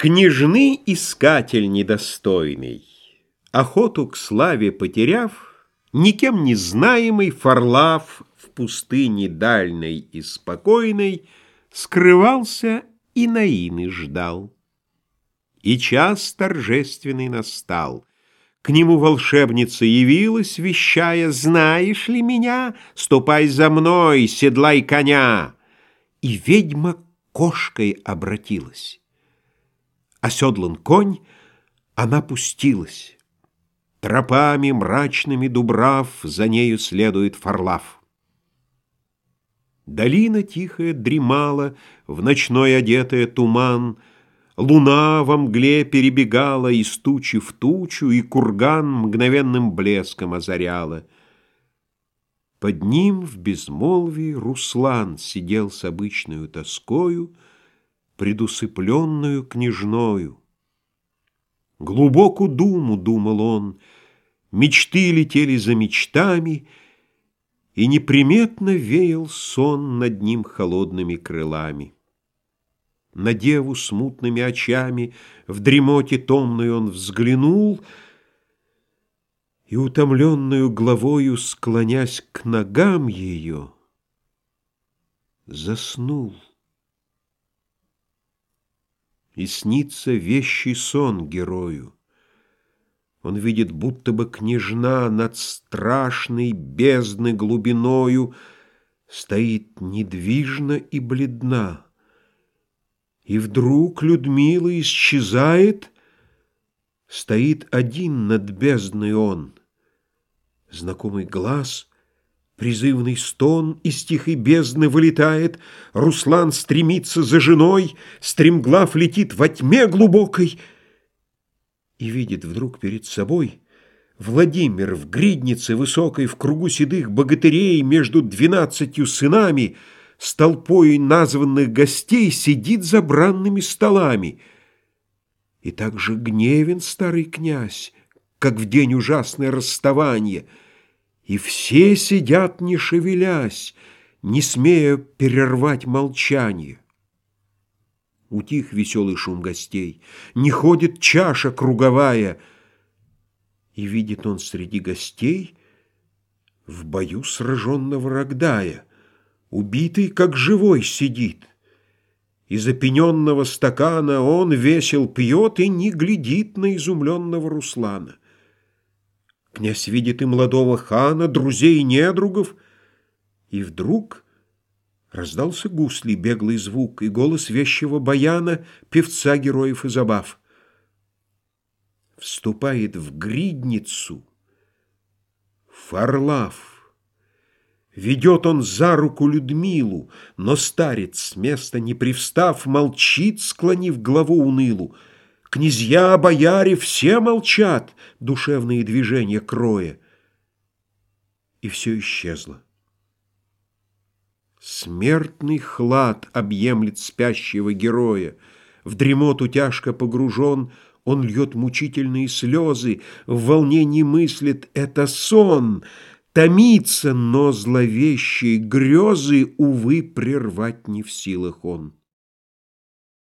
Княжны искатель недостойный, Охоту к славе потеряв, Никем не знаемый Фарлав В пустыне дальней и спокойной Скрывался и Наины ждал. И час торжественный настал. К нему волшебница явилась, вещая, «Знаешь ли меня? Ступай за мной, седлай коня!» И ведьма кошкой обратилась оседлан конь, она пустилась. Тропами мрачными дубрав за нею следует Фарлав. Долина тихая дремала, в ночной одетая туман, Луна во мгле перебегала из тучи в тучу, И курган мгновенным блеском озаряла. Под ним в безмолвии Руслан сидел с обычной тоскою, предусыпленную княжною. Глубоку думу думал он, мечты летели за мечтами, и неприметно веял сон над ним холодными крылами. На деву смутными очами в дремоте томной он взглянул и, утомленную главою склонясь к ногам ее, заснул и снится вещий сон герою. Он видит, будто бы княжна над страшной бездной глубиною Стоит недвижно и бледна. И вдруг Людмила исчезает, Стоит один над бездной он. Знакомый глаз — Призывный стон из тихой бездны вылетает, Руслан стремится за женой, Стремглав летит во тьме глубокой. И видит вдруг перед собой Владимир в гриднице высокой В кругу седых богатырей Между двенадцатью сынами. С толпой названных гостей Сидит за бранными столами. И так же гневен старый князь, Как в день ужасное расставание — и все сидят, не шевелясь, не смея перервать молчание. Утих веселый шум гостей, не ходит чаша круговая, И видит он среди гостей в бою сраженного Рогдая, Убитый, как живой, сидит. Из опененного стакана он весел пьет И не глядит на изумленного Руслана. Князь видит и молодого хана, друзей и недругов, и вдруг раздался гусли беглый звук и голос вещего баяна, певца героев и забав. Вступает в гридницу Фарлав. Ведет он за руку Людмилу, но старец с места не привстав, молчит, склонив главу унылу, Князья, бояре, все молчат, душевные движения кроя. И все исчезло. Смертный хлад объемлет спящего героя. В дремоту тяжко погружен, он льет мучительные слезы, в волнении мыслит «это сон», Томится, но зловещие грезы, увы, прервать не в силах он.